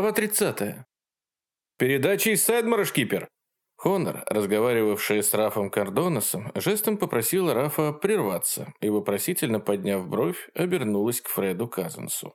Глава 30. «Передача из Сайдмара, шкипер!» Хонор, разговаривавший с Рафом Кардоносом, жестом попросила Рафа прерваться и, вопросительно подняв бровь, обернулась к Фреду Казансу.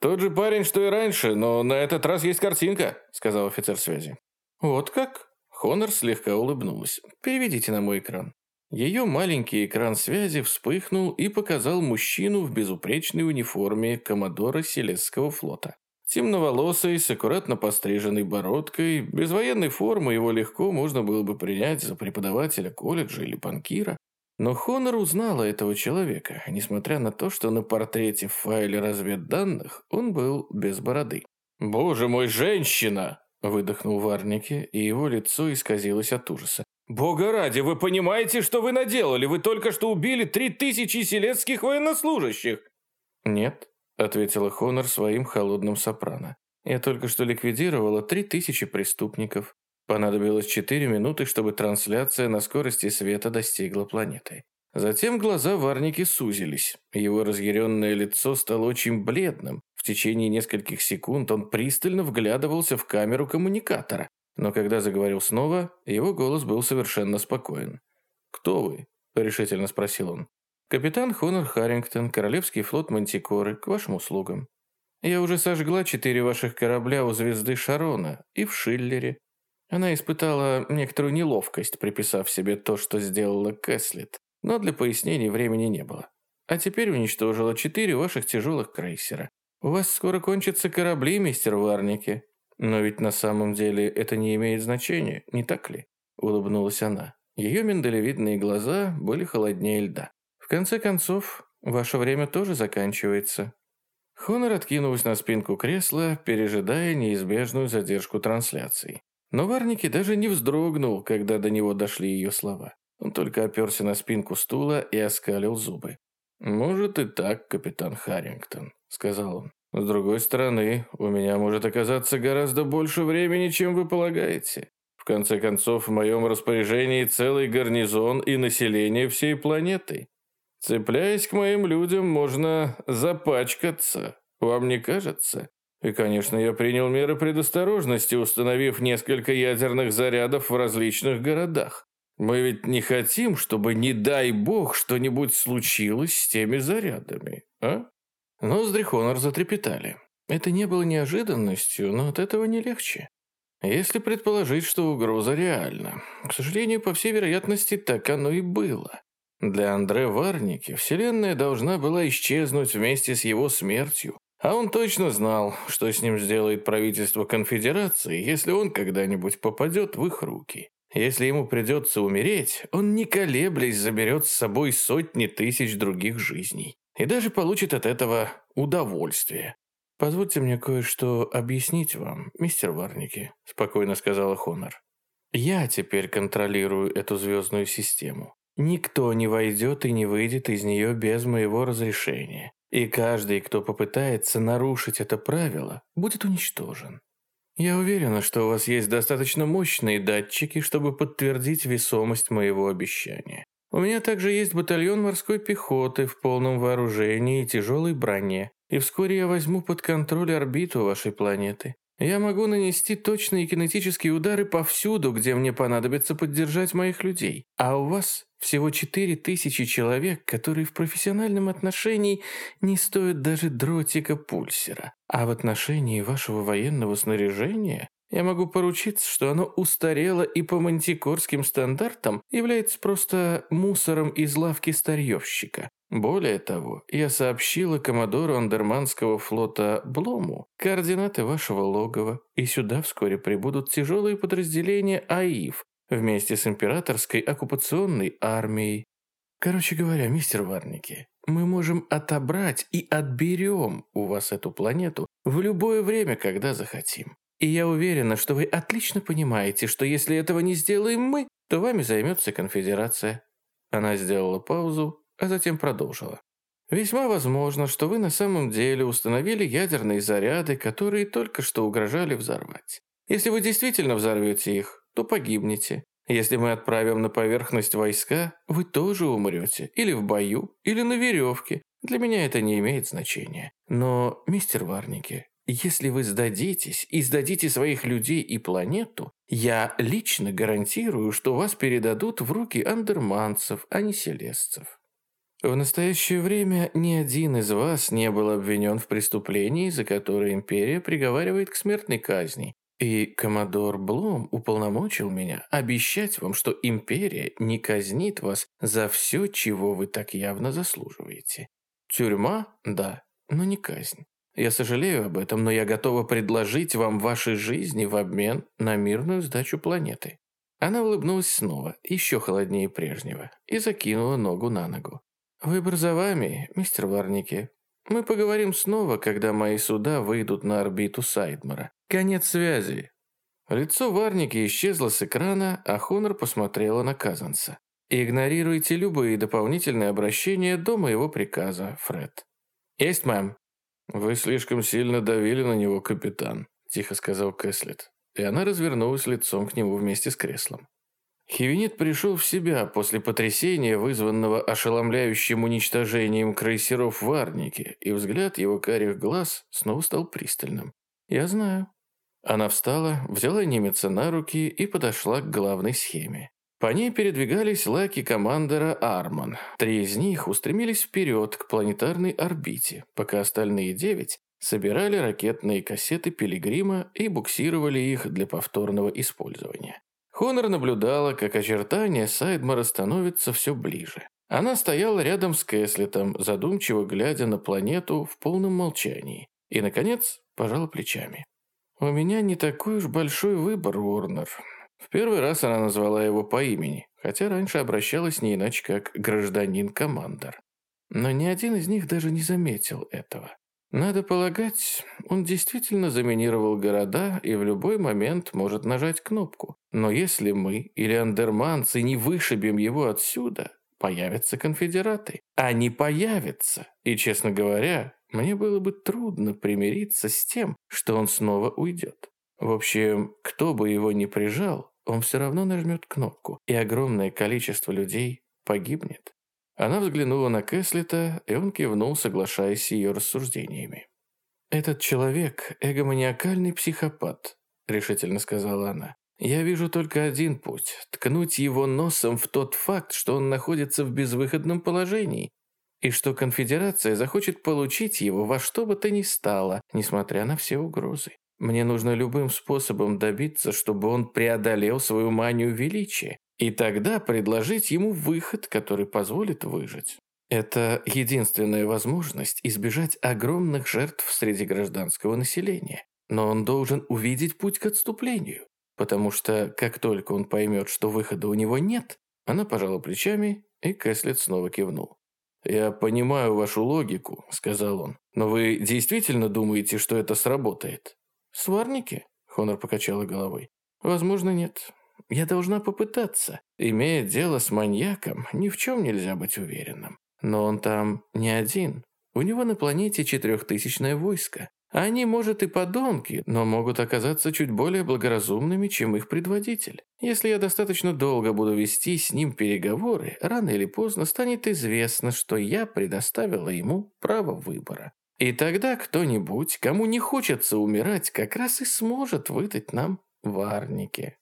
«Тот же парень, что и раньше, но на этот раз есть картинка», — сказал офицер связи. «Вот как?» Хонор слегка улыбнулась. «Переведите на мой экран». Ее маленький экран связи вспыхнул и показал мужчину в безупречной униформе коммодора Селесского флота. Темноволосый, с аккуратно постриженной бородкой, без военной формы его легко можно было бы принять за преподавателя колледжа или банкира. Но Хонор узнала этого человека, несмотря на то, что на портрете в файле разведданных он был без бороды. «Боже мой, женщина!» – выдохнул Варники, и его лицо исказилось от ужаса. «Бога ради, вы понимаете, что вы наделали? Вы только что убили три тысячи селецких военнослужащих!» «Нет», ответила Хонор своим холодным сопрано. «Я только что ликвидировала три тысячи преступников. Понадобилось четыре минуты, чтобы трансляция на скорости света достигла планеты. Затем глаза Варники сузились. Его разъяренное лицо стало очень бледным. В течение нескольких секунд он пристально вглядывался в камеру коммуникатора. Но когда заговорил снова, его голос был совершенно спокоен. «Кто вы?» – решительно спросил он. «Капитан Хонор Харрингтон, Королевский флот Мантикоры, к вашим услугам. Я уже сожгла четыре ваших корабля у звезды Шарона и в Шиллере. Она испытала некоторую неловкость, приписав себе то, что сделала Кэслит, но для пояснений времени не было. А теперь уничтожила четыре ваших тяжелых крейсера. У вас скоро кончатся корабли, мистер Варники. Но ведь на самом деле это не имеет значения, не так ли?» Улыбнулась она. Ее миндалевидные глаза были холоднее льда конце концов, ваше время тоже заканчивается». Хонор откинулась на спинку кресла, пережидая неизбежную задержку трансляции. Но Варники даже не вздрогнул, когда до него дошли ее слова. Он только оперся на спинку стула и оскалил зубы. «Может и так, капитан Харрингтон», — сказал он. «С другой стороны, у меня может оказаться гораздо больше времени, чем вы полагаете. В конце концов, в моем распоряжении целый гарнизон и население всей планеты. Цепляясь к моим людям, можно запачкаться, вам не кажется? И, конечно, я принял меры предосторожности, установив несколько ядерных зарядов в различных городах. Мы ведь не хотим, чтобы, не дай бог, что-нибудь случилось с теми зарядами, а? Ноздри Хонор затрепетали. Это не было неожиданностью, но от этого не легче. Если предположить, что угроза реальна. К сожалению, по всей вероятности, так оно и было. Для Андре Варники Вселенная должна была исчезнуть вместе с его смертью, а он точно знал, что с ним сделает правительство конфедерации, если он когда-нибудь попадет в их руки. Если ему придется умереть, он не колеблясь заберет с собой сотни тысяч других жизней. И даже получит от этого удовольствие. «Позвольте мне кое-что объяснить вам, мистер Варники», – спокойно сказала Хонор. «Я теперь контролирую эту звездную систему. Никто не войдет и не выйдет из нее без моего разрешения. И каждый, кто попытается нарушить это правило, будет уничтожен. Я уверена, что у вас есть достаточно мощные датчики, чтобы подтвердить весомость моего обещания. У меня также есть батальон морской пехоты в полном вооружении и тяжелой броне, и вскоре я возьму под контроль орбиту вашей планеты. Я могу нанести точные кинетические удары повсюду, где мне понадобится поддержать моих людей. А у вас всего четыре тысячи человек, которые в профессиональном отношении не стоят даже дротика пульсера. А в отношении вашего военного снаряжения я могу поручиться, что оно устарело и по мантикорским стандартам является просто мусором из лавки старьевщика. Более того, я сообщила коммодору Андерманского флота Блому координаты вашего логова, и сюда вскоре прибудут тяжелые подразделения АИФ вместе с императорской оккупационной армией. Короче говоря, мистер Варники, мы можем отобрать и отберем у вас эту планету в любое время, когда захотим. И я уверена, что вы отлично понимаете, что если этого не сделаем мы, то вами займется конфедерация». Она сделала паузу, а затем продолжила. «Весьма возможно, что вы на самом деле установили ядерные заряды, которые только что угрожали взорвать. Если вы действительно взорвете их, то погибнете. Если мы отправим на поверхность войска, вы тоже умрете. Или в бою, или на веревке. Для меня это не имеет значения. Но, мистер Варники, если вы сдадитесь и сдадите своих людей и планету, я лично гарантирую, что вас передадут в руки андерманцев, а не селестцев. В настоящее время ни один из вас не был обвинен в преступлении, за которое империя приговаривает к смертной казни. И коммодор Блом уполномочил меня обещать вам, что империя не казнит вас за все, чего вы так явно заслуживаете. Тюрьма – да, но не казнь. Я сожалею об этом, но я готова предложить вам ваши жизни в обмен на мирную сдачу планеты». Она улыбнулась снова, еще холоднее прежнего, и закинула ногу на ногу. «Выбор за вами, мистер Варники. Мы поговорим снова, когда мои суда выйдут на орбиту Сайдмара. Конец связи». Лицо Варники исчезло с экрана, а Хонор посмотрела на Казанса. «Игнорируйте любые дополнительные обращения до моего приказа, Фред». «Есть, мэм». «Вы слишком сильно давили на него, капитан», – тихо сказал Кэслет. И она развернулась лицом к нему вместе с креслом. Хивенит пришел в себя после потрясения, вызванного ошеломляющим уничтожением крейсеров в Арнике, и взгляд его карих глаз снова стал пристальным. «Я знаю». Она встала, взяла немеца на руки и подошла к главной схеме. По ней передвигались лаки командора Арман. Три из них устремились вперед к планетарной орбите, пока остальные девять собирали ракетные кассеты Пилигрима и буксировали их для повторного использования. Хонор наблюдала, как очертания Сайдмара становятся все ближе. Она стояла рядом с Кэслетом, задумчиво глядя на планету в полном молчании. И, наконец, пожала плечами. «У меня не такой уж большой выбор, Уорнер. В первый раз она назвала его по имени, хотя раньше обращалась не иначе, как гражданин-командор. Но ни один из них даже не заметил этого. Надо полагать, он действительно заминировал города и в любой момент может нажать кнопку. Но если мы или андерманцы не вышибем его отсюда, появятся конфедераты. Они появятся. И, честно говоря, мне было бы трудно примириться с тем, что он снова уйдет. В общем, кто бы его ни прижал, он все равно нажмет кнопку, и огромное количество людей погибнет. Она взглянула на Кэслета, и он кивнул, соглашаясь с ее рассуждениями. «Этот человек – эгоманиакальный психопат», – решительно сказала она. «Я вижу только один путь – ткнуть его носом в тот факт, что он находится в безвыходном положении, и что конфедерация захочет получить его во что бы то ни стало, несмотря на все угрозы. Мне нужно любым способом добиться, чтобы он преодолел свою манию величия, и тогда предложить ему выход, который позволит выжить. Это единственная возможность избежать огромных жертв среди гражданского населения. Но он должен увидеть путь к отступлению, потому что как только он поймет, что выхода у него нет, она пожала плечами, и Кэслет снова кивнул. «Я понимаю вашу логику», — сказал он, «но вы действительно думаете, что это сработает?» «Сварники?» — Хонор покачала головой. «Возможно, нет. Я должна попытаться. Имея дело с маньяком, ни в чем нельзя быть уверенным. Но он там не один. У него на планете четырехтысячное войско. Они, может, и подонки, но могут оказаться чуть более благоразумными, чем их предводитель. Если я достаточно долго буду вести с ним переговоры, рано или поздно станет известно, что я предоставила ему право выбора. И тогда кто-нибудь, кому не хочется умирать, как раз и сможет выдать нам варники.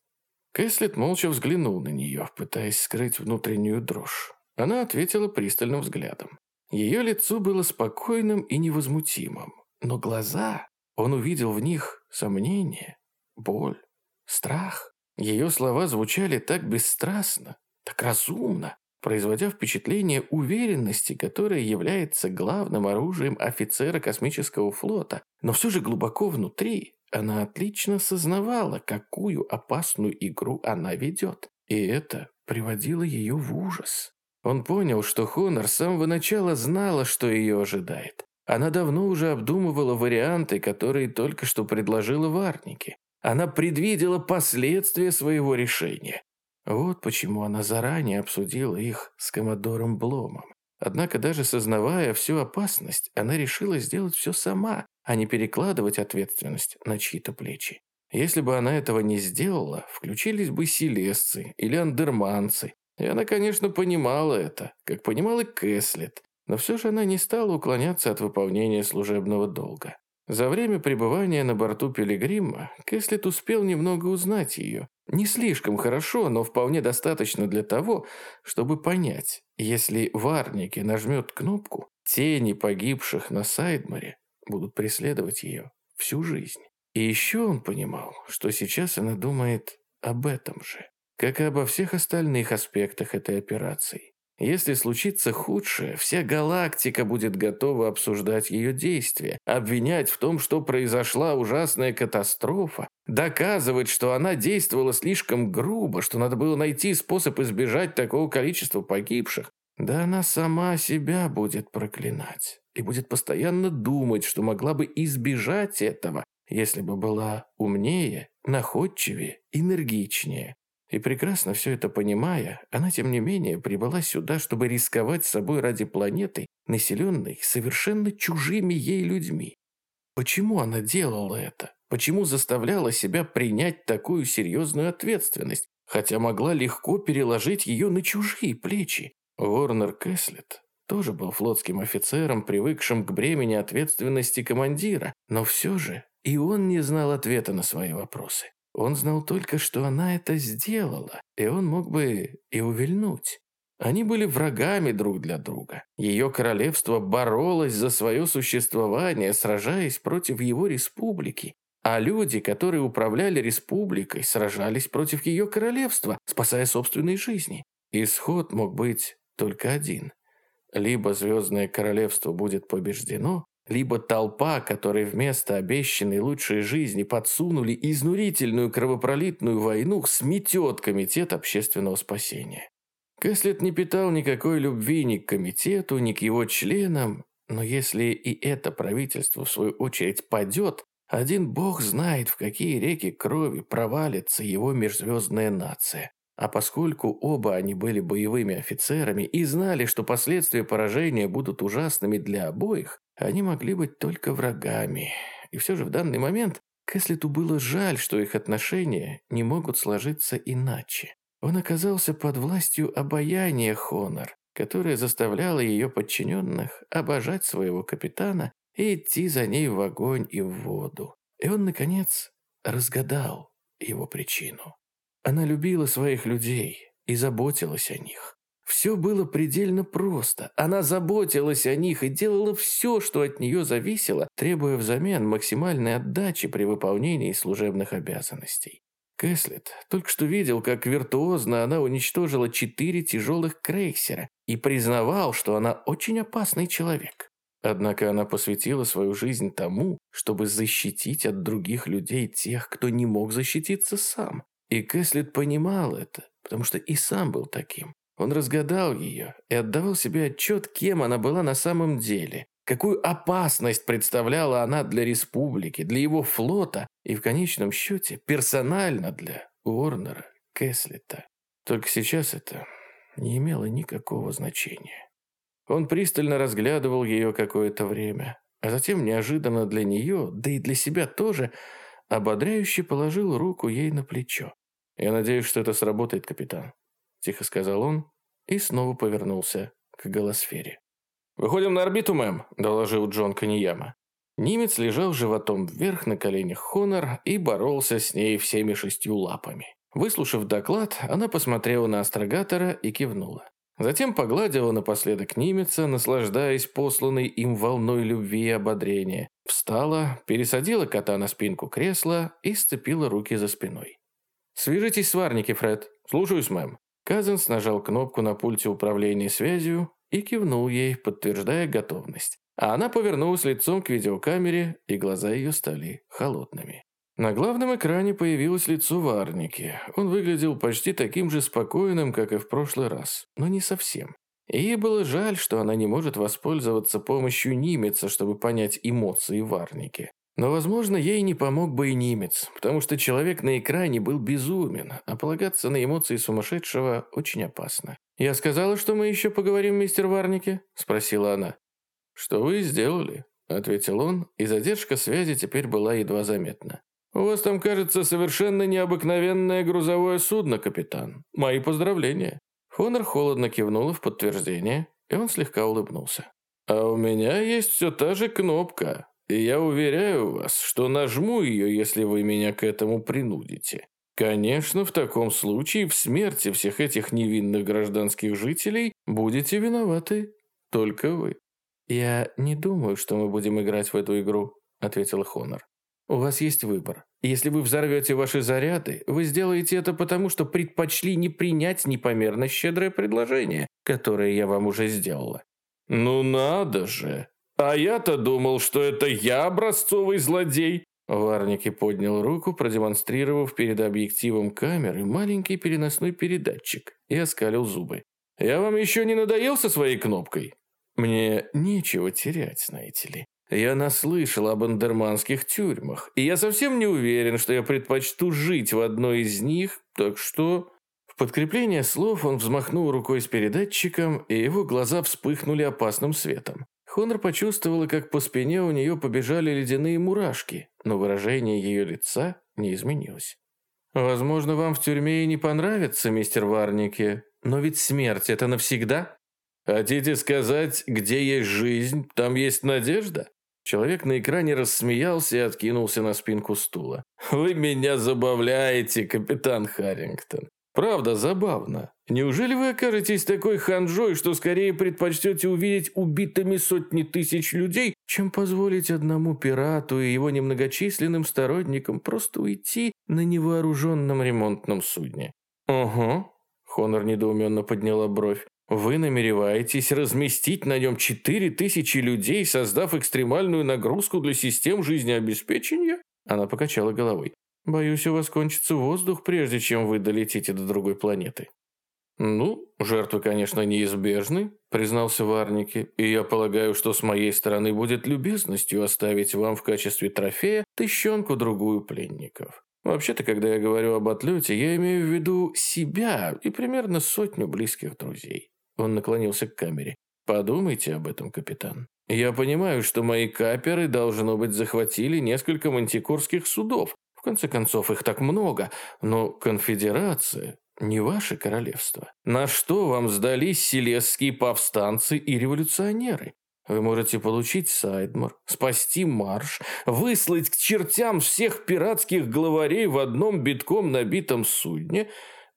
Кэслет молча взглянул на нее, пытаясь скрыть внутреннюю дрожь. Она ответила пристальным взглядом. Ее лицо было спокойным и невозмутимым, но глаза, он увидел в них сомнение, боль, страх. Ее слова звучали так бесстрастно, так разумно, производя впечатление уверенности, которая является главным оружием офицера космического флота, но все же глубоко внутри она отлично сознавала, какую опасную игру она ведет, и это приводило ее в ужас. Он понял, что Хонор с самого начала знала, что ее ожидает. Она давно уже обдумывала варианты, которые только что предложила Варнике. Она предвидела последствия своего решения. Вот почему она заранее обсудила их с Комодором Бломом. Однако даже сознавая всю опасность, она решила сделать все сама, а не перекладывать ответственность на чьи-то плечи. Если бы она этого не сделала, включились бы селесцы или андерманцы. И она, конечно, понимала это, как понимал и Кэслет, но все же она не стала уклоняться от выполнения служебного долга. За время пребывания на борту Пилигрима Кэслет успел немного узнать ее. Не слишком хорошо, но вполне достаточно для того, чтобы понять, если Варники нажмет кнопку, тени погибших на Сайдморе будут преследовать ее всю жизнь. И еще он понимал, что сейчас она думает об этом же, как и обо всех остальных аспектах этой операции. Если случится худшее, вся галактика будет готова обсуждать ее действия, обвинять в том, что произошла ужасная катастрофа, доказывать, что она действовала слишком грубо, что надо было найти способ избежать такого количества погибших. Да она сама себя будет проклинать и будет постоянно думать, что могла бы избежать этого, если бы была умнее, находчивее, энергичнее. И прекрасно все это понимая, она, тем не менее, прибыла сюда, чтобы рисковать собой ради планеты, населенной совершенно чужими ей людьми. Почему она делала это? Почему заставляла себя принять такую серьезную ответственность, хотя могла легко переложить ее на чужие плечи? Ворнер Кэслет тоже был флотским офицером, привыкшим к бремени ответственности командира, но все же и он не знал ответа на свои вопросы. Он знал только, что она это сделала, и он мог бы и увильнуть. Они были врагами друг для друга. Ее королевство боролось за свое существование, сражаясь против его республики. А люди, которые управляли республикой, сражались против ее королевства, спасая собственные жизни. Исход мог быть только один. Либо Звездное Королевство будет побеждено, либо толпа, которой вместо обещанной лучшей жизни подсунули изнурительную кровопролитную войну, сметет комитет общественного спасения. Кэслет не питал никакой любви ни к комитету, ни к его членам, но если и это правительство, в свою очередь, падет, один бог знает, в какие реки крови провалится его межзвездная нация. А поскольку оба они были боевыми офицерами и знали, что последствия поражения будут ужасными для обоих, они могли быть только врагами. И все же в данный момент Кэслету было жаль, что их отношения не могут сложиться иначе. Он оказался под властью обаяния Хонор, которое заставляло ее подчиненных обожать своего капитана и идти за ней в огонь и в воду. И он, наконец, разгадал его причину. Она любила своих людей и заботилась о них. Все было предельно просто. Она заботилась о них и делала все, что от нее зависело, требуя взамен максимальной отдачи при выполнении служебных обязанностей. Кэслет только что видел, как виртуозно она уничтожила четыре тяжелых крейсера и признавал, что она очень опасный человек. Однако она посвятила свою жизнь тому, чтобы защитить от других людей тех, кто не мог защититься сам. И Кэслет понимал это, потому что и сам был таким. Он разгадал ее и отдавал себе отчет, кем она была на самом деле, какую опасность представляла она для республики, для его флота и, в конечном счете, персонально для Уорнера Кэслета. Только сейчас это не имело никакого значения. Он пристально разглядывал ее какое-то время, а затем неожиданно для нее, да и для себя тоже, ободряюще положил руку ей на плечо. «Я надеюсь, что это сработает, капитан. – тихо сказал он и снова повернулся к голосфере. «Выходим на орбиту, мэм», – доложил Джон Канияма. Немец лежал животом вверх на коленях Хонор и боролся с ней всеми шестью лапами. Выслушав доклад, она посмотрела на астрогатора и кивнула. Затем погладила напоследок немеца, наслаждаясь посланной им волной любви и ободрения. Встала, пересадила кота на спинку кресла и сцепила руки за спиной. «Свяжитесь с Варники, Фред. Слушаюсь, мэм». Казанс нажал кнопку на пульте управления связью и кивнул ей, подтверждая готовность. А она повернулась лицом к видеокамере, и глаза ее стали холодными. На главном экране появилось лицо Варники. Он выглядел почти таким же спокойным, как и в прошлый раз, но не совсем. Ей было жаль, что она не может воспользоваться помощью Нимеца, чтобы понять эмоции Варники. Но, возможно, ей не помог бы и немец, потому что человек на экране был безумен, а полагаться на эмоции сумасшедшего очень опасно. «Я сказала, что мы еще поговорим, мистер Варники?» – спросила она. «Что вы сделали?» – ответил он, и задержка связи теперь была едва заметна. «У вас там, кажется, совершенно необыкновенное грузовое судно, капитан. Мои поздравления». Хонор холодно кивнула в подтверждение, и он слегка улыбнулся. «А у меня есть все та же кнопка. Я уверяю вас, что нажму ее, если вы меня к этому принудите. Конечно, в таком случае в смерти всех этих невинных гражданских жителей будете виноваты только вы. «Я не думаю, что мы будем играть в эту игру», — ответил Хонор. «У вас есть выбор. Если вы взорвете ваши заряды, вы сделаете это потому, что предпочли не принять непомерно щедрое предложение, которое я вам уже сделала». «Ну надо же! А я-то думал, что это я образцовый злодей!» Варники поднял руку, продемонстрировав перед объективом камеры маленький переносной передатчик и оскалил зубы. «Я вам еще не надоел со своей кнопкой?» «Мне нечего терять, знаете ли. Я наслышал об андерманских тюрьмах, и я совсем не уверен, что я предпочту жить в одной из них, так что...» В подкрепление слов он взмахнул рукой с передатчиком, и его глаза вспыхнули опасным светом. Хонор почувствовала, как по спине у нее побежали ледяные мурашки, но выражение ее лица не изменилось. «Возможно, вам в тюрьме и не понравится, мистер Варники, но ведь смерть – это навсегда». «Хотите сказать, где есть жизнь, там есть надежда?» Человек на экране рассмеялся и откинулся на спинку стула. «Вы меня забавляете, капитан Харрингтон. Правда, забавно. Неужели вы окажетесь такой ханжой, что скорее предпочтете увидеть убитыми сотни тысяч людей, чем позволить одному пирату и его немногочисленным сторонникам просто уйти на невооруженном ремонтном судне? Ого. Хонор недоуменно подняла бровь. Вы намереваетесь разместить на нем четыре тысячи людей, создав экстремальную нагрузку для систем жизнеобеспечения? Она покачала головой. Боюсь, у вас кончится воздух, прежде чем вы долетите до другой планеты». «Ну, жертвы, конечно, неизбежны», — признался Варники, «и я полагаю, что с моей стороны будет любезностью оставить вам в качестве трофея тыщенку-другую пленников. Вообще-то, когда я говорю об отлете, я имею в виду себя и примерно сотню близких друзей». Он наклонился к камере. «Подумайте об этом, капитан. Я понимаю, что мои каперы, должно быть, захватили несколько мантикорских судов, в конце концов, их так много, но конфедерация не ваше королевство. На что вам сдались селесские повстанцы и революционеры? Вы можете получить Сайдмар, спасти Марш, выслать к чертям всех пиратских главарей в одном битком набитом судне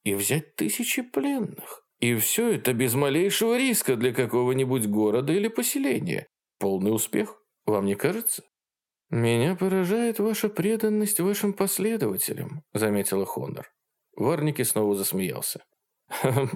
и взять тысячи пленных. И все это без малейшего риска для какого-нибудь города или поселения. Полный успех, вам не кажется? «Меня поражает ваша преданность вашим последователям», — заметила Хонор. Варники снова засмеялся.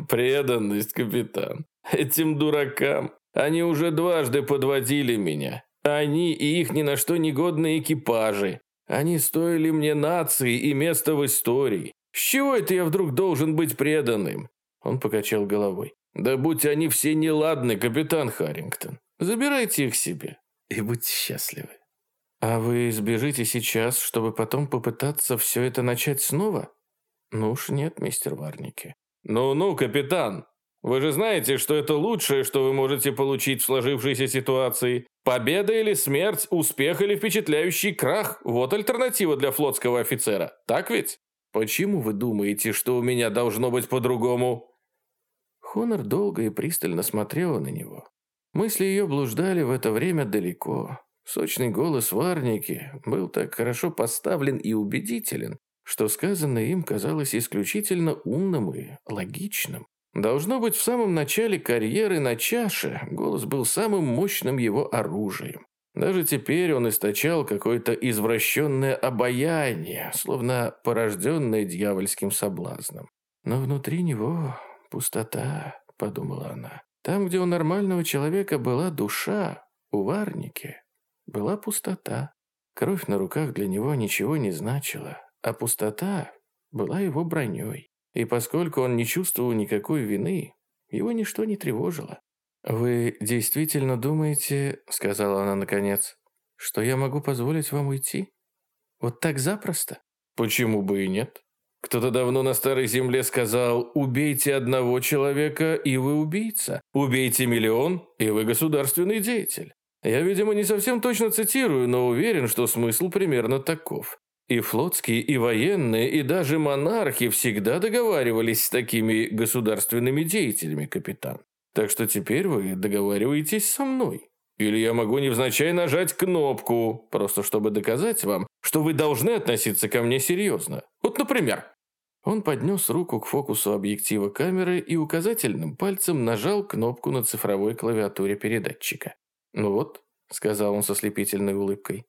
«Преданность, капитан. Этим дуракам. Они уже дважды подводили меня. Они и их ни на что негодные экипажи. Они стоили мне нации и места в истории. С чего это я вдруг должен быть преданным?» Он покачал головой. «Да будь они все неладны, капитан Харрингтон. Забирайте их себе и будьте счастливы». «А вы сбежите сейчас, чтобы потом попытаться все это начать снова?» «Ну уж нет, мистер Варники». «Ну-ну, капитан, вы же знаете, что это лучшее, что вы можете получить в сложившейся ситуации. Победа или смерть, успех или впечатляющий крах – вот альтернатива для флотского офицера. Так ведь? Почему вы думаете, что у меня должно быть по-другому?» Хонор долго и пристально смотрела на него. Мысли ее блуждали в это время далеко, Сочный голос Варники был так хорошо поставлен и убедителен, что сказанное им казалось исключительно умным и логичным. Должно быть, в самом начале карьеры на чаше голос был самым мощным его оружием. Даже теперь он источал какое-то извращенное обаяние, словно порожденное дьявольским соблазном. Но внутри него пустота, подумала она. Там, где у нормального человека была душа, у Варники была пустота. Кровь на руках для него ничего не значила, а пустота была его броней. И поскольку он не чувствовал никакой вины, его ничто не тревожило. «Вы действительно думаете, — сказала она наконец, — что я могу позволить вам уйти? Вот так запросто?» «Почему бы и нет? Кто-то давно на Старой Земле сказал, убейте одного человека, и вы убийца. Убейте миллион, и вы государственный деятель. Я, видимо, не совсем точно цитирую, но уверен, что смысл примерно таков. И флотские, и военные, и даже монархи всегда договаривались с такими государственными деятелями, капитан. Так что теперь вы договариваетесь со мной. Или я могу невзначай нажать кнопку, просто чтобы доказать вам, что вы должны относиться ко мне серьезно. Вот, например». Он поднес руку к фокусу объектива камеры и указательным пальцем нажал кнопку на цифровой клавиатуре передатчика. «Ну вот», — сказал он со слепительной улыбкой.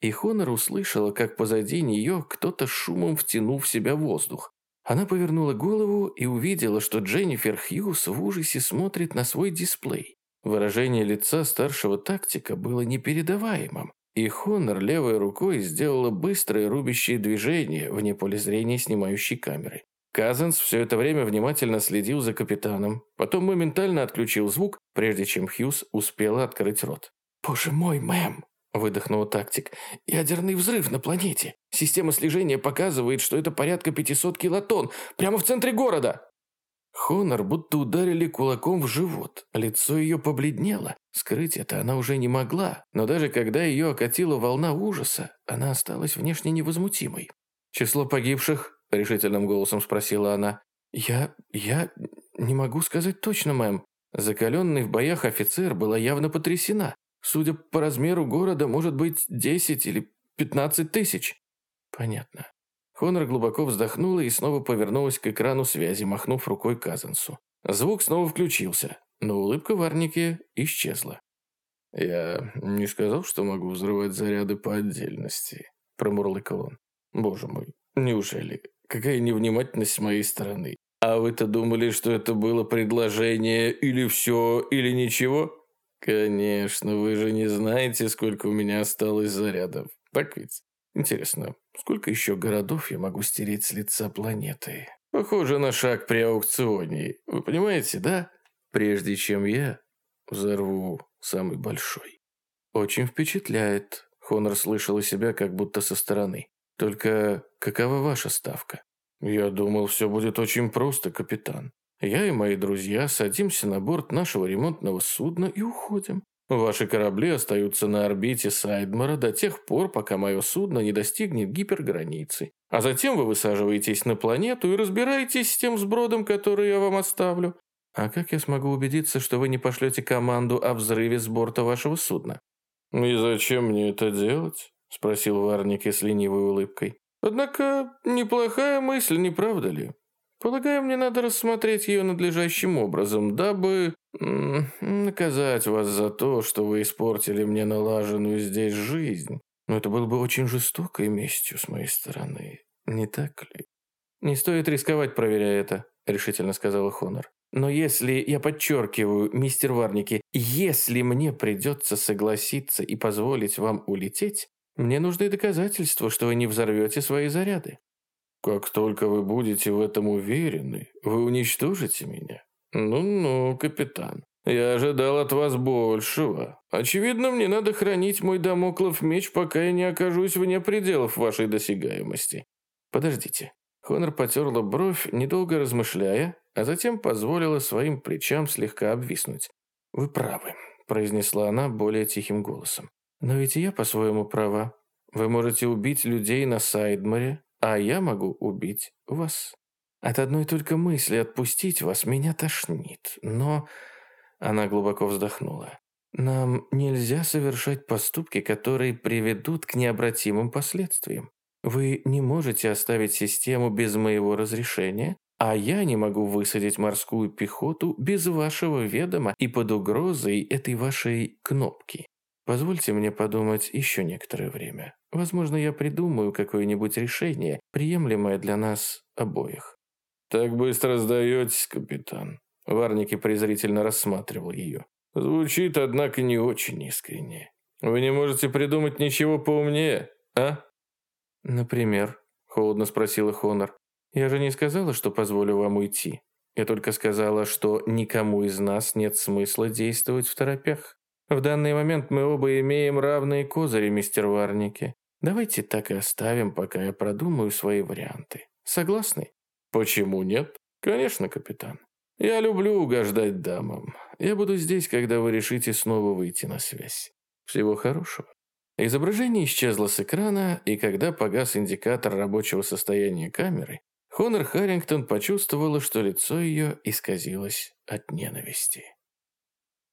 И Хонор услышала, как позади нее кто-то шумом втянул в себя воздух. Она повернула голову и увидела, что Дженнифер Хьюз в ужасе смотрит на свой дисплей. Выражение лица старшего тактика было непередаваемым, и Хонор левой рукой сделала быстрое рубящее движение вне поля зрения снимающей камеры. Казанс все это время внимательно следил за капитаном, потом моментально отключил звук, прежде чем Хьюз успела открыть рот. «Боже мой, мэм!» Выдохнул тактик. «Ядерный взрыв на планете. Система слежения показывает, что это порядка 500 килотонн. Прямо в центре города!» Хонор будто ударили кулаком в живот. Лицо ее побледнело. Скрыть это она уже не могла, но даже когда ее окатила волна ужаса, она осталась внешне невозмутимой. «Число погибших?» – решительным голосом спросила она. «Я... я... не могу сказать точно, мэм». Закаленный в боях офицер была явно потрясена. Судя по размеру города, может быть 10 или 15 тысяч. Понятно. Хонор глубоко вздохнула и снова повернулась к экрану связи, махнув рукой Казансу. Звук снова включился, но улыбка в Арнике исчезла. «Я не сказал, что могу взрывать заряды по отдельности», – промурлыкал он. «Боже мой, неужели? Какая невнимательность с моей стороны. А вы-то думали, что это было предложение или все, или ничего?» «Конечно, вы же не знаете, сколько у меня осталось зарядов. Так ведь? Интересно, сколько еще городов я могу стереть с лица планеты? Похоже на шаг при аукционе. Вы понимаете, да? Прежде чем я взорву самый большой». «Очень впечатляет», — Хонор слышал себя как будто со стороны. «Только какова ваша ставка?» «Я думал, все будет очень просто, капитан. Я и мои друзья садимся на борт нашего ремонтного судна и уходим. Ваши корабли остаются на орбите Сайдмара до тех пор, пока мое судно не достигнет гиперграницы. А затем вы высаживаетесь на планету и разбираетесь с тем сбродом, который я вам оставлю. А как я смогу убедиться, что вы не пошлете команду о взрыве с борта вашего судна? «И зачем мне это делать?» – спросил Варник с ленивой улыбкой. «Однако неплохая мысль, не правда ли? Полагаю, мне надо рассмотреть ее надлежащим образом, дабы наказать вас за то, что вы испортили мне налаженную здесь жизнь. Но это было бы очень жестокой местью с моей стороны, не так ли? Не стоит рисковать, проверяя это, решительно сказала Хонор. Но если, я подчеркиваю, мистер Варники, если мне придется согласиться и позволить вам улететь, мне нужны доказательства, что вы не взорвете свои заряды. Как только вы будете в этом уверены, вы уничтожите меня. Ну-ну, капитан. Я ожидал от вас большего. Очевидно, мне надо хранить мой домоклов меч, пока я не окажусь вне пределов вашей досягаемости. Подождите. Хонор потерла бровь, недолго размышляя, а затем позволила своим плечам слегка обвиснуть. «Вы правы», – произнесла она более тихим голосом. «Но ведь я по-своему права. Вы можете убить людей на Сайдморе, а я могу убить вас. От одной только мысли отпустить вас меня тошнит, но...» Она глубоко вздохнула. «Нам нельзя совершать поступки, которые приведут к необратимым последствиям. Вы не можете оставить систему без моего разрешения, а я не могу высадить морскую пехоту без вашего ведома и под угрозой этой вашей кнопки. Позвольте мне подумать еще некоторое время. Возможно, я придумаю какое-нибудь решение, приемлемое для нас обоих». «Так быстро сдаетесь, капитан?» Варники презрительно рассматривал ее. «Звучит, однако, не очень искренне. Вы не можете придумать ничего поумнее, а?» «Например?» – холодно спросила Хонор. «Я же не сказала, что позволю вам уйти. Я только сказала, что никому из нас нет смысла действовать в торопях. В данный момент мы оба имеем равные козыри, мистер Варники. Давайте так и оставим, пока я продумаю свои варианты. Согласны? Почему нет? Конечно, капитан. Я люблю угождать дамам. Я буду здесь, когда вы решите снова выйти на связь. Всего хорошего. Изображение исчезло с экрана, и когда погас индикатор рабочего состояния камеры, Хонор Харрингтон почувствовала, что лицо ее исказилось от ненависти.